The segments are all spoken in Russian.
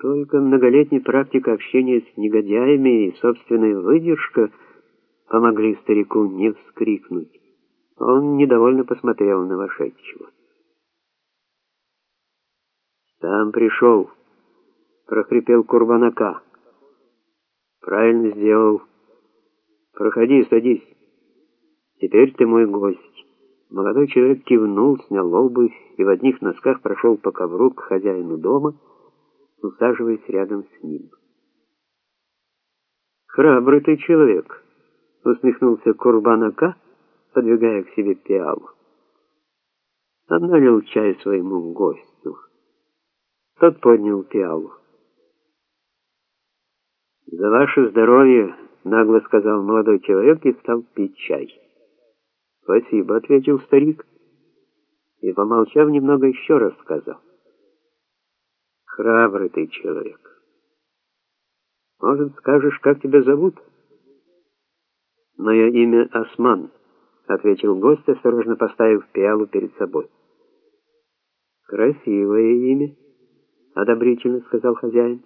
Только многолетняя практика общения с негодяями и собственная выдержка помогли старику не вскрикнуть. Он недовольно посмотрел на вошедшего. «Сам пришел», — прохрипел Курбанака. «Правильно сделал. Проходи, садись. Теперь ты мой гость». Молодой человек кивнул, снял обувь и в одних носках прошел по ковру к хозяину дома, усаживаясь рядом с ним. «Храбрый ты человек», — усмехнулся Курбанака, подвигая к себе пиалу. Он чай своему гостю. Тот поднял пиалу. «За ваше здоровье», — нагло сказал молодой человек и стал пить чай. «Спасибо», — ответил старик, и, помолчав немного, еще раз сказал. «Храбрый ты человек. Может, скажешь, как тебя зовут?» «Мое имя Осман», — ответил гость, осторожно поставив пиалу перед собой. «Красивое имя», — одобрительно сказал хозяин.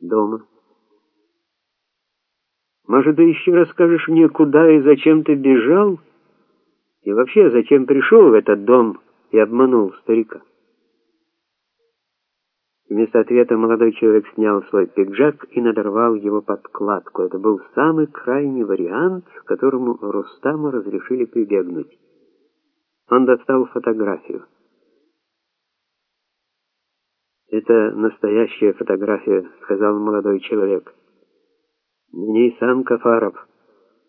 «Дома». «Может, ты еще расскажешь мне, куда и зачем ты бежал?» И вообще, зачем пришел в этот дом и обманул старика? Вместо ответа молодой человек снял свой пиджак и надорвал его подкладку. Это был самый крайний вариант, к которому Рустаму разрешили прибегнуть. Он достал фотографию. «Это настоящая фотография», — сказал молодой человек. «На ней сам Кафаров,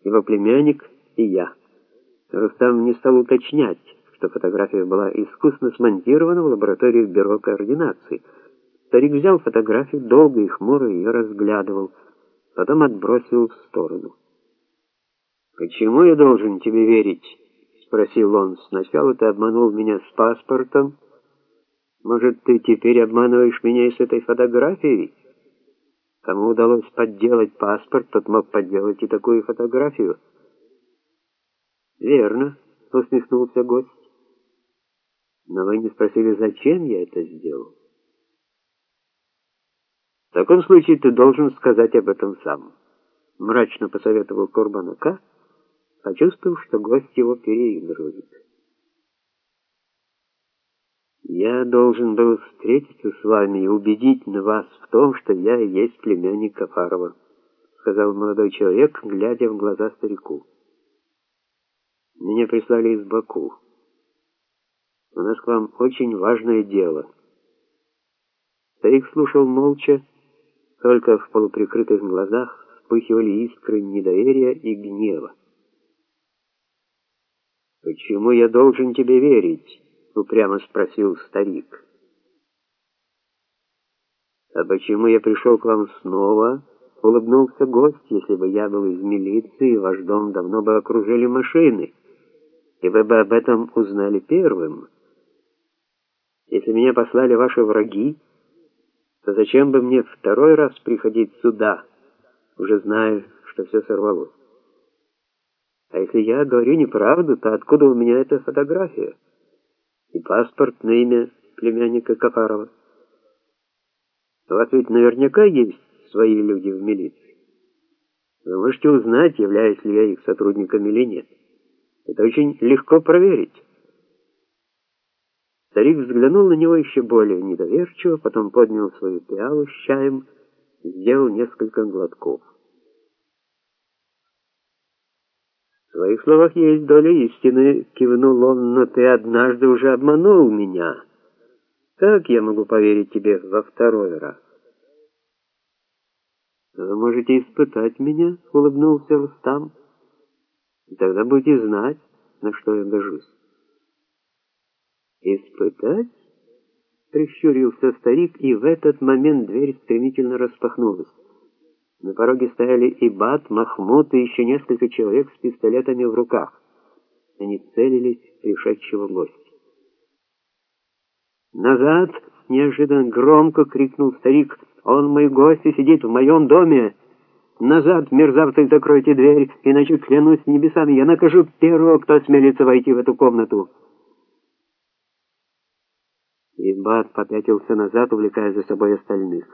его племянник и я». Рустам не стал уточнять, что фотография была искусно смонтирована в лаборатории бюро координации. Старик взял фотографию, долго и хмуро ее разглядывал, потом отбросил в сторону. «Почему я должен тебе верить?» — спросил он. «Сначала ты обманул меня с паспортом. Может, ты теперь обманываешь меня и с этой фотографией? Кому удалось подделать паспорт, тот мог подделать и такую фотографию». «Верно», — усмехнулся гость. «Но вы не спросили, зачем я это сделал?» «В таком случае ты должен сказать об этом сам», — мрачно посоветовал Курбанака, почувствовав, что гость его переигрывает. «Я должен был встретиться с вами и убедить вас в том, что я и есть племянник Кафарова», — сказал молодой человек, глядя в глаза старику. Меня прислали из Баку. У нас к вам очень важное дело. Старик слушал молча, только в полуприкрытых глазах вспыхивали искры недоверия и гнева. «Почему я должен тебе верить?» — упрямо спросил старик. «А почему я пришел к вам снова?» — улыбнулся гость. «Если бы я был из милиции, ваш дом давно бы окружили машины» и вы бы об этом узнали первым. Если меня послали ваши враги, то зачем бы мне второй раз приходить сюда, уже зная, что все сорвалось? А если я говорю неправду, то откуда у меня эта фотография? И паспорт на имя племянника Кафарова? У вас ведь наверняка есть свои люди в милиции. Вы можете узнать, являюсь ли я их сотрудником или нет. Это очень легко проверить. Старик взглянул на него еще более недоверчиво, потом поднял свою пиалу с чаем, сделал несколько глотков. В своих словах есть доля истины, кивнул он, но ты однажды уже обманул меня. Как я могу поверить тебе во второй раз? Вы можете испытать меня, улыбнулся Рустам. Тогда будете знать, на что я гожусь. Испытать? Прищурился старик, и в этот момент дверь стремительно распахнулась. На пороге стояли Ибат, Махмуд и еще несколько человек с пистолетами в руках. Они целились в пришедшего гостя. «Назад!» — неожиданно громко крикнул старик. «Он мой гость и сидит в моем доме!» Назад, мерзавцы, закройте дверь, иначе, клянусь небесами, я накажу первого, кто осмелится войти в эту комнату. Избат попятился назад, увлекая за собой остальных.